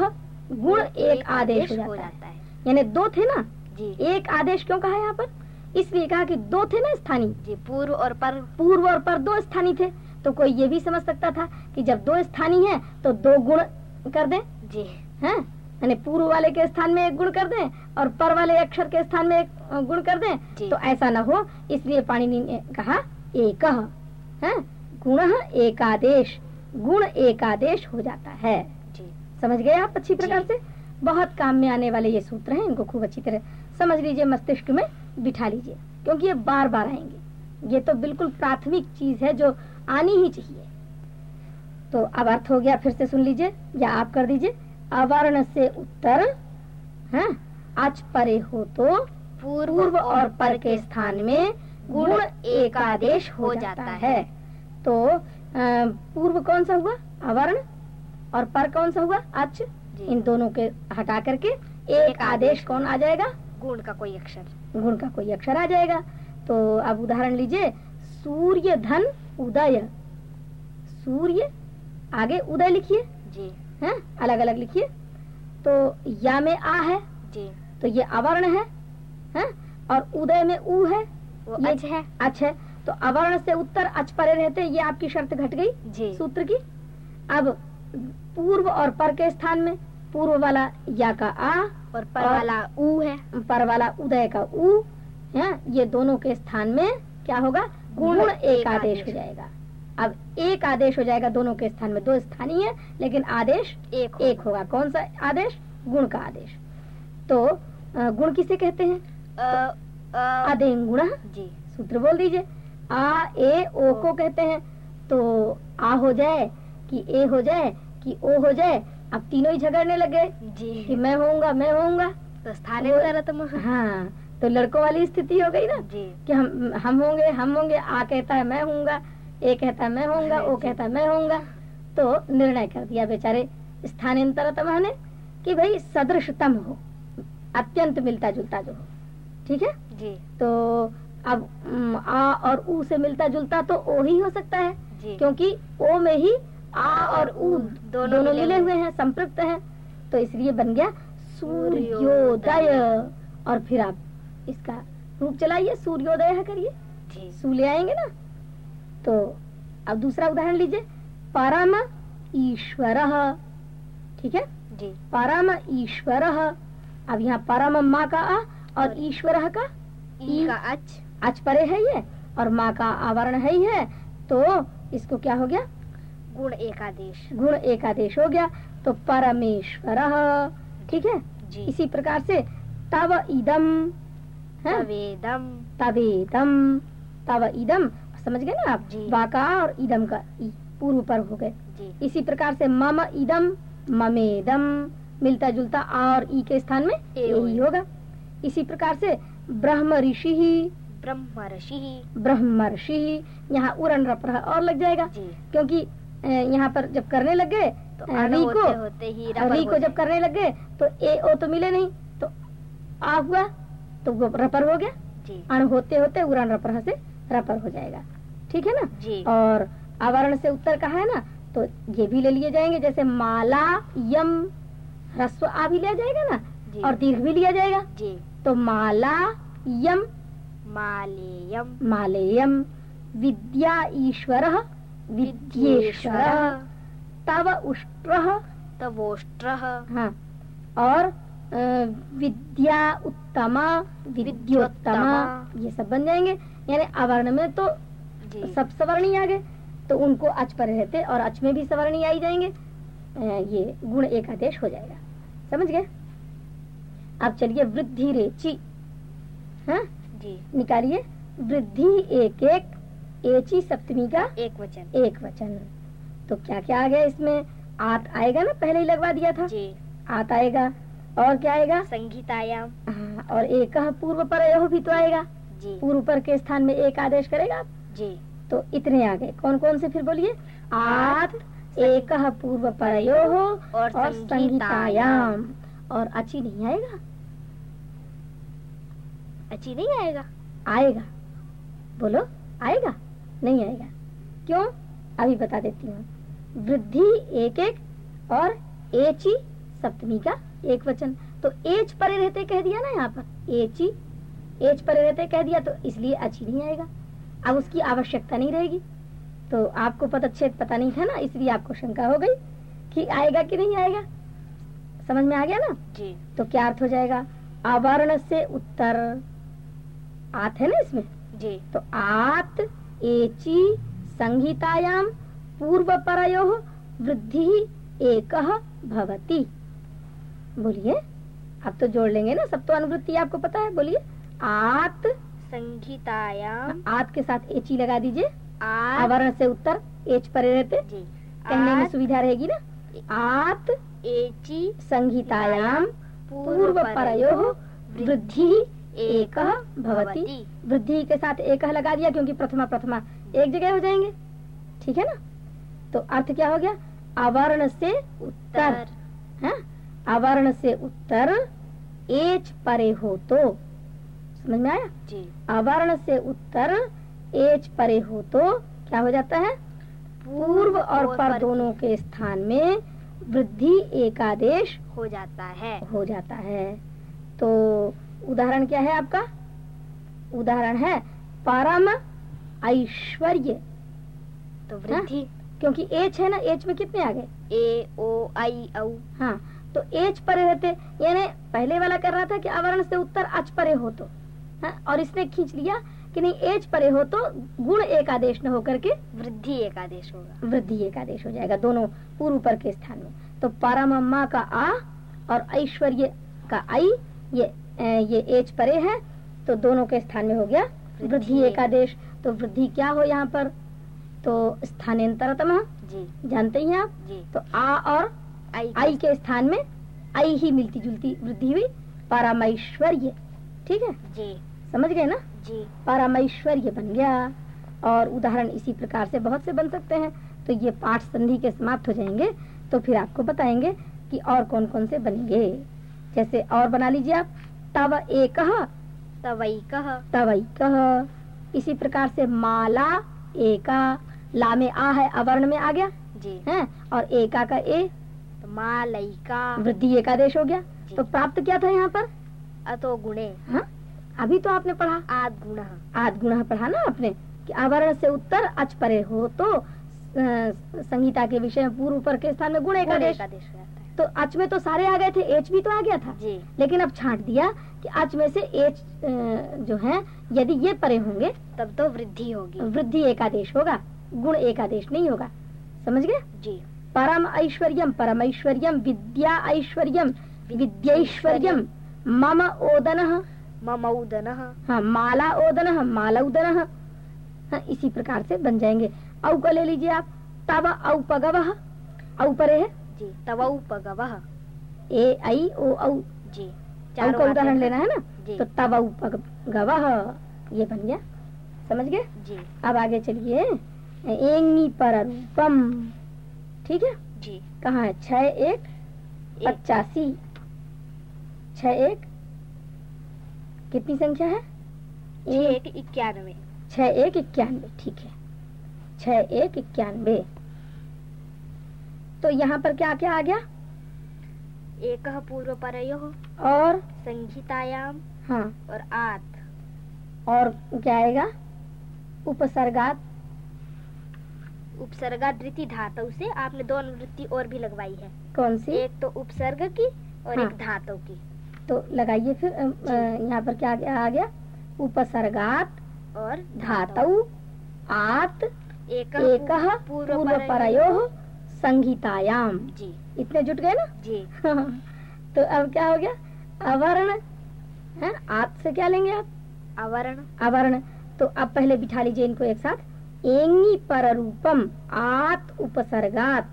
गुण एक आदेश हो जाता है। यानी दो थे ना? जी। एक आदेश क्यों कहा यहाँ पर? इसलिए कहा कि दो थे ना स्थानीय। जी पूर्व और पर। पूर्व और पर दो स्थानीय थे। तो कोई ये भी समझ सकता था कि जब दो स्थानीय है तो दो गुण कर दें? जी। हैं? यानी पूर्व वाले के स्थान में एक गुण कर दें और पर वाले अक्षर के स्थान में एक गुण कर दें? तो ऐसा न हो इसलिए पाणिनि ने कहा एक है? गुण एकादेश। गुण एकादेश हो जाता है। जी। समझ गए आप अच्छी प्रकार से? बहुत काम में आने वाले ये सूत्र हैं इनको खूब अच्छी तरह समझ लीजिए मस्तिष्क में बिठा लीजिए क्योंकि ये बार बार आएँगे। ये तो बिल्कुल प्राथमिक चीज़ है जो आनी ही चाहिए। तो अब अर्थ हो गया फिर से सुन लीजिए या आप कर दीजिए। अवर्ण से उत्तर है आज परे हो तो पूर्व और पर के स्थान में गुण एकादेश हो जाता है। तो पूर्व कौन सा हुआ? अवर्ण। और पर कौन सा हुआ? अच। इन दोनों के हटा करके एक आदेश कौन आ जाएगा? गुण का कोई अक्षर। गुण का कोई अक्षर आ जाएगा। तो अब उदाहरण लीजिए सूर्य धन उदय। सूर्य आगे उदय लिखिए। जी। हैं? अलग अलग लिखिए। तो या में आ है जी। तो ये अवर्ण है हैं? और उदय में उ है वो ये- अच है। अच है। तो अवर्ण से उत्तर अच परे रहते ये आपकी शर्त घट गई जी। सूत्र की। अब पूर्व और पर के स्थान में पूर्व वाला या का आ और पर और- वाला ऊ है। पर वाला उदय का उ है? ये दोनों के स्थान में क्या होगा? गुण एक आदेश हो जाएगा। अब एक आदेश हो जाएगा दोनों के स्थान में दो स्थानीय है लेकिन आदेश एक हो। एक होगा। कौन सा आदेश? गुण का आदेश। तो गुण किसे कहते हैं? अ, गुण? जी। सूत्र बोल दीजिए। आ ए ओ को कहते हैं। तो आ हो जाए कि ए हो जाए कि ओ हो जाए अब तीनों ही झगड़ने लगे जी। कि मैं होऊँगा मैं होऊँगा। तो तुम हाँ तो लड़कों वाली स्थिति हो गई ना? जी। कि हम हम होंगे हम होंगे आ कहता है मैं होऊँगा ए कहता है मैं होऊँगा वो कहता है मैं होऊँगा। तो निर्णय कर दिया बेचारे स्थानांतरतम ने कि भाई सदृशतम हो अत्यंत मिलता जुलता जो हो। ठीक है? जी। तो अब आ और ऊ से मिलता जुलता तो ओ ही हो सकता है जी। क्योंकि ओ में ही आ और ऊ दोनों दोनों मिले हुए हैं संपृक्त हैं। तो इसलिए बन गया सूर्योदय। और फिर आप इसका रूप चलाइए सूर्योदय करिए। जी। सू ले आएँगे ना? तो अब दूसरा उदाहरण लीजिए। परम ईश्वर ठीक है? जी। परम ईश्वर। अब यहाँ परम माँ का आ और ईश्वर का? ई। का अच। अच परे है ये। और माँ का आवरण है ही है। तो इसको क्या हो गया? गुण एकादेश। गुण एकादेश हो गया। तो परमेश्वर ठीक है? जी। इसी प्रकार से तव इदम। तवेदम। तवेदम। तव इदम। समझ गए ना आप? जी। वाका और इदम का पूर्व पर हो गए। इसी प्रकार से मम इदम ममेदम। मिलता जुलता आ और ई के स्थान में ए होगा। इसी प्रकार से ब्रह्म ऋषि ही। ब्रह्म ऋषि ब्रह्म ऋषि यहाँ उरण और लग जाएगा। क्योंकि यहाँ पर जब करने लग गए तो री को होते ही री को जब करने लग गए तो ए ओ तो मिले नहीं। तो आ हुआ। तो रपर हो गया? अण होते होते उड़ान रपर से रपर हो जाएगा। ठीक है ना? जी। और आवरण से उत्तर कहा है ना? तो ये भी ले लिए जाएँगे जैसे माला यम ह्रस्व आ भी लिया जाएगा ना? और दीर्घ भी लिया जाएगा। जी। तो माला यम मालेयम। मालेयम विद्या ईश्वर विद्येश्वर। तव उष्ट्र। तवोष्ट्र। हाँ। और विद्या उत्तमा विद्योत्तमा ये सब बन जाएँगे। यानी अवर्ण में तो सब सवर्णी आ गए तो उनको अच पर रहते और अच में भी सवर्णी आई जाएँगे। ये गुण एक आदेश हो जाएगा। समझ गए? अब चलिए वृद्धि रेची। हाँ? जी। निकालिए। वृद्धि एक एक एची सप्तमी का एक वचन। एक वचन। तो क्या क्या आ गया इसमें? आत आएगा ना पहले ही लगवा दिया था। जी। आत आएगा। और क्या आएगा? संगीतायाम। हाँ, और एक पूर्व पर यह भी तो आएगा। जी। पूर्व पर के स्थान में एक आदेश करेगा? आप जी। तो इतने आ गए कौन कौन से फिर बोलिए? आत एक पूर्व पर हो और और संगीतायाम। और अची नहीं आएगा? अच्छी नहीं आएगा। आएगा। बोलो आएगा? नहीं आएगा। क्यों? अभी बता देती हूँ। वृद्धि एक एक और एची सप्तमी का एक वचन। तो एच परे रहते कह दिया ना यहाँ पर। एची एच परे रहते कह दिया तो इसलिए अच्छी नहीं आएगा। अब उसकी आवश्यकता नहीं रहेगी। तो आपको पदच्छेद पता नहीं था ना इसलिए आपको शंका हो गई कि आएगा कि नहीं आएगा। समझ में आ गया ना? जी। तो क्या अर्थ हो जाएगा? आवरण से उत्तर। आत है ना इसमें? जी। तो आत एची संहितायाम पूर्व परयो वृद्धि एक भवति। बोलिए। अब तो जोड़ लेंगे ना सब तो अनुवृत्ति आपको पता है बोलिए। आत संगीतायाम आत के साथ एची लगा दीजिए। आवरण से उत्तर एच परे रहते। कहने में सुविधा रहेगी ना? आत एची संहितायाम पूर्व परयो वृद्धि एक भवति। वृद्धि के साथ एक लगा दिया क्योंकि प्रथमा प्रथमा एक जगह हो जाएँगे। ठीक है ना? तो अर्थ क्या हो गया? आवरण से उत्तर। है? आवरण से उत्तर एच परे हो तो समझ में आया? जी। आवरण से उत्तर एच परे हो तो क्या हो जाता है? पूर्व और पर दोनों के। स्थान में वृद्धि एकादेश हो जाता है। हो जाता है। तो उदाहरण क्या है आपका? उदाहरण है परम ऐश्वर्य। तो वृद्धि। क्योंकि एच है ना एच में कितने आ गए? ए ओ आई औ। हाँ तो एच परे रहते यानी पहले वाला कर रहा था कि आवरण से उत्तर अच परे हो तो। हाँ, और इसने खींच लिया कि नहीं एच परे हो तो गुण एकादेश न होकर के वृद्धि एक आदेश होगा। वृद्धि एक आदेश हो जाएगा दोनों पूर्व पर के स्थान में। तो परम अम्मा का आ और ऐश्वर्य का आई ये ये एच परे है तो दोनों के स्थान में हो गया वृद्धि। एकादेश। तो वृद्धि क्या हो यहाँ पर? तो स्थानांतरतम जी। जानते ही हैं आप? जी। तो आ और आई आई के स्थान में आई ही मिलती जुलती वृद्धि हुई। परमैश्वर्य ठीक है? जी। समझ गए ना? जी। परमैश्वर्य बन गया और उदाहरण इसी प्रकार से बहुत से बन सकते हैं। तो ये पाठ संधि के समाप्त हो जाएँगे। तो फिर आपको बताएँगे कि और कौन कौन से बनेंगे। जैसे और बना लीजिए आप। तव एक। तवई कह तवैक इसी प्रकार से माला एका। ला में आ है अवर्ण में आ गया। जी। है? और एका का ए मालयिका वृद्धि एकादेश हो गया? तो प्राप्त क्या था यहाँ पर? अतो गुणे। हाँ? अभी तो आपने पढ़ा। आद गुण। आद गुण पढ़ा ना आपने? कि आवरण से उत्तर अच परे हो तो संगीता के विषय में पूर्व पर के स्थान में गुण एकादेश। तो अच में तो सारे आ गए थे एच भी तो आ गया था। जी। लेकिन अब छांट दिया कि अच में से एच जो है यदि ये परे होंगे तब तो वृद्धि होगी। वृद्धि एकादेश होगा गुण एकादेश नहीं होगा। समझ गए? जी। परम ऐश्वर्यम परम ऐश्वर्यम विद्या ऐश्वर्यम विद्यैश्वर्यम मम ओदन। ममौदन हाँ माला ओदन मालौदन हाँ, इसी प्रकार से बन जाएँगे। औ को ले लीजिए आप। तब औपगव औ परे है? जी तवौ पगव। ए आई ओ औ। जी औ का उदाहरण लेना है ना? जी। तो तब औपगव ये बन गया। समझ गए? जी। अब आगे चलिए। एँगी पर रूपम। ठीक है? जी। कहाँ है? छह एक पचासी। छ एक। कितनी संख्या है? एक। इक्यानवे। छ एक इक्यानवे ठीक है। छह एक इक्यानवे। तो यहाँ पर क्या क्या आ गया? एक पूर्व परयो और? संहितायाम। हाँ। और आत। और क्या आएगा? उपसर्गात। उपसर्गा धृति धातु से आपने दो अनुवृत्ति और भी लगवाई है। कौन सी? एक तो उपसर्ग की और हाँ। एक धातु की। तो लगाइए फिर यहाँ पर क्या आ गया? उपसर्गात और धातु आत एक एक पूर्व परयो संहितायाम। जी। इतने जुट गए ना? जी। तो अब क्या हो गया? अवर्ण है? आत से क्या लेंगे आप? आवरण आवरण तो आप पहले बिठा लीजिए इनको एक साथ। एँगी पर रूपम आत उपसर्गात।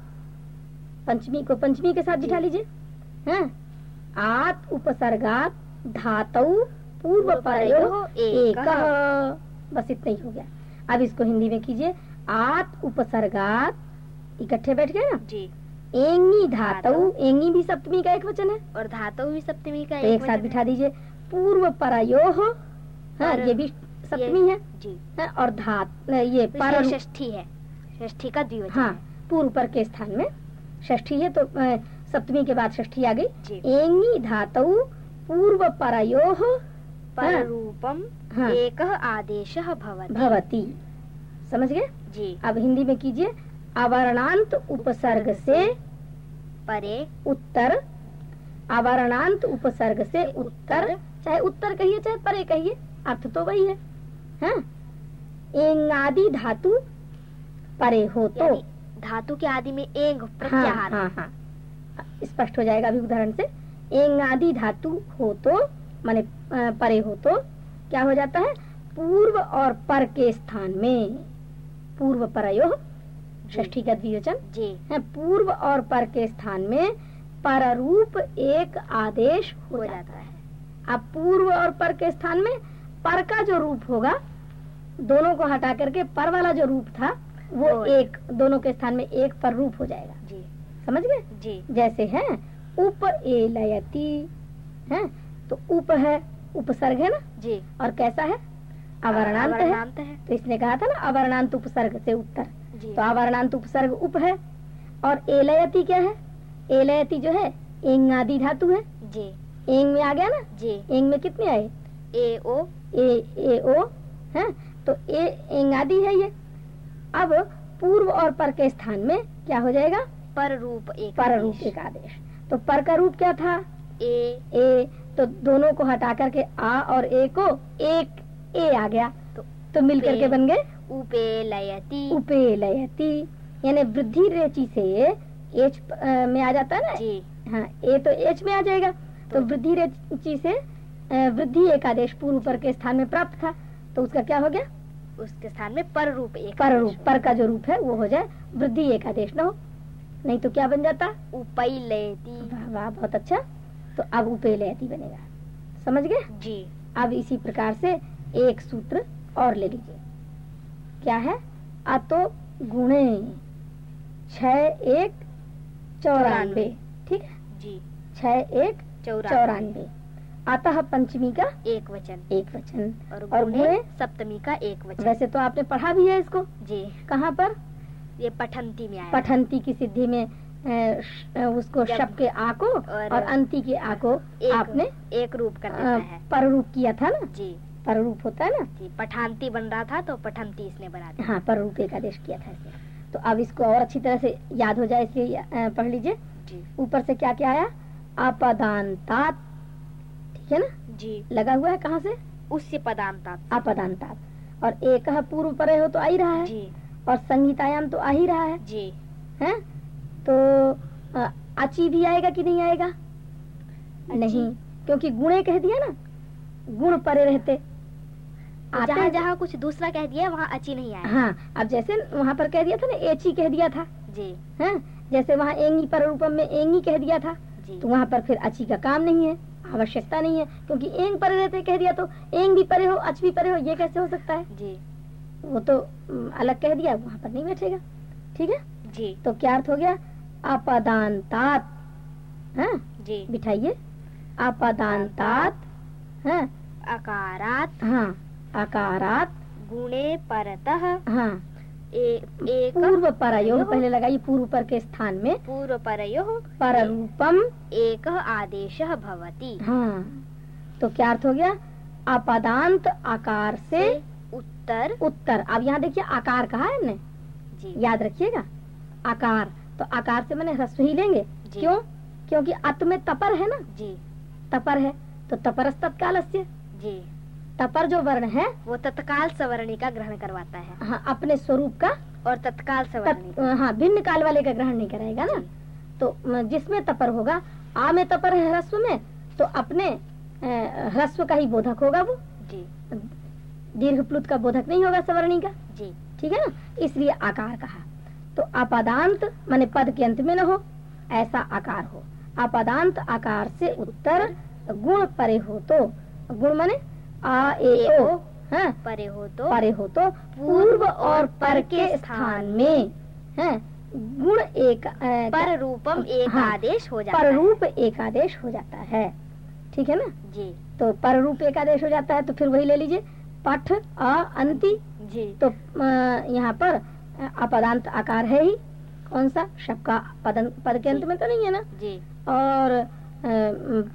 पंचमी को पंचमी के साथ जी। बिठा लीजिए। हैं? आत उपसर्गात धातु पूर्व परयो एक। बस इतना ही हो गया। अब इसको हिंदी में कीजिए। आत उपसर्गात इकट्ठे बैठ गए ना? जी। एँगी धातु। एँगी भी सप्तमी का एक वचन है। और धातु भी सप्तमी का तो एक साथ बिठा दीजिए। पूर्व परयो हाँ ये भी सप्तमी है। जी। और धात ये पर षष्ठी है। षष्ठी का द्विवचन हाँ पूर्व पर के स्थान में। षष्ठी है तो सप्तमी के बाद षष्ठी आ गई। एँगी धातु पूर्व परयो पर रूपम हाँ। एक आदेश भवति। भवती। समझ गए? जी। अब हिंदी में कीजिए। अवर्णांत उपसर्ग से परे। उत्तर। अवर्णांत उपसर्ग से उत्तर। चाहे उत्तर कहिए चाहे परे कहिए अर्थ तो वही है। हाँ। एंगादि धातु परे हो तो। धातु के आदि में एंग हाँ प्रत्याहार। हाँ हाँ हाँ। स्पष्ट हो जाएगा अभी उदाहरण से। एंगादि धातु हो तो माने परे हो तो क्या हो जाता है? पूर्व और पर के स्थान में। पूर्व परयो षष्ठी का द्विवचन। जी। है पूर्व और पर के स्थान में पररूप एक आदेश हो हो जाता है। है। अब पूर्व और पर के स्थान में पर का जो रूप होगा दोनों को हटा करके पर वाला जो रूप था वो वो एक दोनों के स्थान में एक पर रूप हो जाएगा। जी। समझ गए? जी। जैसे है उप ए लयती है? तो उप है उपसर्ग है ना? जी। और कैसा है? अवर्णांत है। है। तो इसने कहा था ना अवर्णांत उपसर्ग से उत्तर। तो अवर्णांत उपसर्ग उप है और एलयती क्या है? एलयती जो है एंग आदि धातु है। जी। एंग में आ गया ना? जी। एंग में कितने आए? ए ओ ए ए ओ है? तो ए एंग आदि है ये। अब पूर्व और पर के स्थान में क्या हो जाएगा? पर रूप एक पर। रूप एक आदेश तो पर का रूप क्या था? ए। ए तो दोनों को हटा करके आ और ए को एक ए आ गया। तो तो मिल करके बन गए? उपे लयति उपे लयती यानी वृद्धि रेची से एच में आ जाता है ना? जी। हाँ ए तो एच में आ जाएगा। तो तो- वृद्धि रेची से वृद्धि एक आदेश पूर्व पर के स्थान में प्राप्त था तो उसका क्या हो गया? उसके स्थान में पर रूप एक पर रूप पर का जो रूप है वो हो जाए वृद्धि एक आदेश न हो। नहीं तो क्या बन जाता? उपई लयति वाह बहुत अच्छा। तो अब उपे लयती बनेगा। समझ गए? जी। अब इसी प्रकार से एक सूत्र और ले लीजिए। क्या है? अतो गुणे छ एक चौरानवे। ठीक है? जी। छ एक चौरानवे। अतः पंचमी का? एक वचन। एक वचन। और और गुणे? सप्तमी का एक वचन। वैसे तो आपने पढ़ा भी है इसको। जी। कहाँ पर? ये पठंती में आया। पठंती की सिद्धि में उसको शब के आ को और- और अंति के आ को एक आपने एक रूप कर देता है। पर रूप किया था ना? जी। पर रूप होता है ना? जी पठानती बन रहा था तो पठंती इसने बना दिया हाँ पर रूप एक आदेश किया था इसने। तो अब इसको और अच्छी तरह से याद हो जाए इसलिए पढ़ लीजिए। ऊपर से क्या क्या आया? अपदांतात ठीक है ना? जी। लगा हुआ है कहाँ से? उससे पदांता अपदांतात और एक पूर्व परे हो तो आ ही रहा है। जी। और संगीतायाम तो आ ही रहा है। जी। हैं? तो अची भी आएगा कि नहीं आएगा? नहीं क्योंकि गुणे कह दिया ना। गुण परे रहते। जहाँ जहाँ कुछ दूसरा कह दिया वहाँ अची नहीं आया हाँ अब जैसे वहाँ पर कह दिया था ना एची कह दिया था। जी। है? जैसे वहाँ एँगी पर रूपम में एँगी कह दिया था जी। तो वहाँ पर फिर अची का काम नहीं है। आवश्यकता नहीं है क्योंकि एंग परे रहते कह दिया तो एंग भी परे हो अच भी परे हो ये कैसे हो सकता है? जी। वो तो अलग कह दिया वहाँ पर नहीं बैठेगा। ठीक है? जी। तो क्या अर्थ हो गया? अपदांतात हाँ? जी। बिठाइए। अपदांतात है? अकारात। हाँ अकारात। गुणे परतः। हाँ। ए- एक पूर्व परयो पहले लगाइए पूर्व पर के स्थान में। पूर्व परयोः पर रूपम एक आदेश भवति। हाँ तो क्या अर्थ हो गया? अपदांत आकार से उत्तर। उत्तर। अब यहाँ देखिए आकार कहा है हमने? याद रखिएगा आकार। तो आकार से मैंने ह्रस्व ही लेंगे। क्यों? क्योंकि अत में तपर है ना? जी। तपर है तो तपरस तत्काल जी। तपर जो वर्ण है वो तत्काल सवर्णी का ग्रहण करवाता है। हाँ अपने स्वरूप का और तत्काल सवर्णी तत्, हाँ भिन्न काल वाले का ग्रहण नहीं करेगा ना। तो जिसमें तपर होगा आ में तपर है ह्रस्व में तो अपने ह्रस्व का ही बोधक होगा वो। जी। दीर्घ प्लुत का बोधक नहीं होगा सवर्णी का। जी। ठीक है ना? इसलिए आकार कहा। तो अपदांत माने पद के अंत में न हो ऐसा आकार हो। अपदांत आकार से उत्तर गुण परे हो तो गुण माने आ ए ओ। हाँ। परे हो तो। परे हो तो। पूर्व और पर के स्थान में। है। गुण एक पर रूपम एक हाँ, आदेश हो जाता पर रूप एक आदेश हो जाता है। ठीक है ना? जी। तो पर रूप एक आदेश हो जाता है तो फिर वही ले लीजिए। पठ अ अंति। जी। तो यहाँ पर अपदांत आकार है ही। कौन सा? शब का पद पद के अंत में तो नहीं है ना? जी। और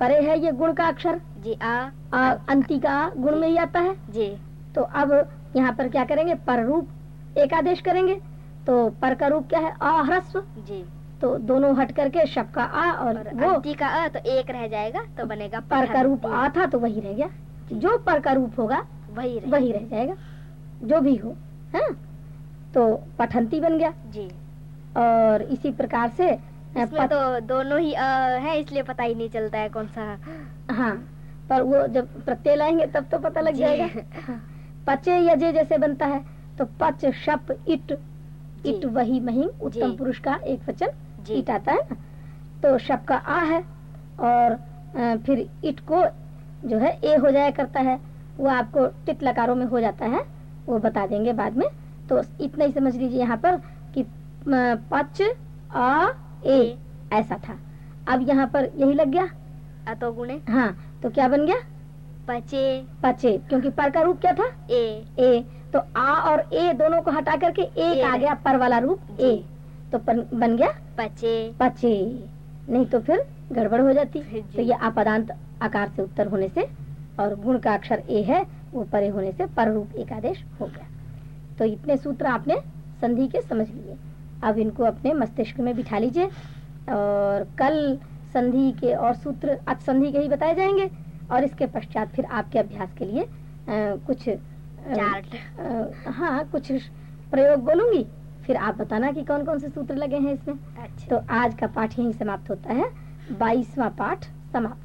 परे है ये गुण का अक्षर। जी आ आ, अंति का गुण में ही आता है? जी। तो अब यहाँ पर क्या करेंगे? पर रूप एक आदेश करेंगे। तो पर का रूप क्या है? अह्रस्व जी। तो दोनों हट करके शब का आ और और वो अंति का अ तो एक रह जाएगा तो बनेगा पर का रूप आ था तो वही रह गया। जो। पर का रूप होगा वही रहे वही रह जाएगा। जो भी हो है? तो पठंती बन गया। जी। और इसी प्रकार से इसमें पत- तो दोनों ही अ है इसलिए पता ही नहीं चलता है कौन सा। हाँ। पर वो जब प्रत्यय लाएँगे तब तो पता लग जाएगा। हाँ, पचे यजे जैसे बनता है तो पच शप इट इट वही महिम उत्तम पुरुष का एक वचन इट आता है ना? तो शप का आ है और फिर इट को जो है ए हो जाया करता है। वो आपको टिट लकारों में हो जाता है। वो बता देंगे बाद में। तो इतना ही समझ लीजिए यहाँ पर कि पच आ ए ऐसा था। अब यहाँ पर यही लग गया। अतो गुणे हाँ तो क्या बन गया? पचे। पचे क्योंकि पर का रूप क्या था? ए। ए। तो आ और ए दोनों को हटा करके एक ए। आ गया पर वाला रूप ए। तो पर, बन गया? पचे। पचे। नहीं तो फिर गड़बड़ हो जाती। तो ये आपदांत आकार से उत्तर होने से और गुण का अक्षर ए है वो परे होने से पर रूप एक आदेश हो गया। तो इतने सूत्र आपने संधि के समझ लिए। अब इनको अपने मस्तिष्क में बिठा लीजिए और कल संधि के और सूत्र आज संधि के ही बताए जाएँगे और इसके पश्चात फिर आपके अभ्यास के लिए आ, कुछ हाँ कुछ प्रयोग बोलूँगी। फिर आप बताना कि कौन कौन से सूत्र लगे हैं इसमें। अच्छा। तो आज का पाठ यही समाप्त होता है। बाईसवा पाठ समाप्त।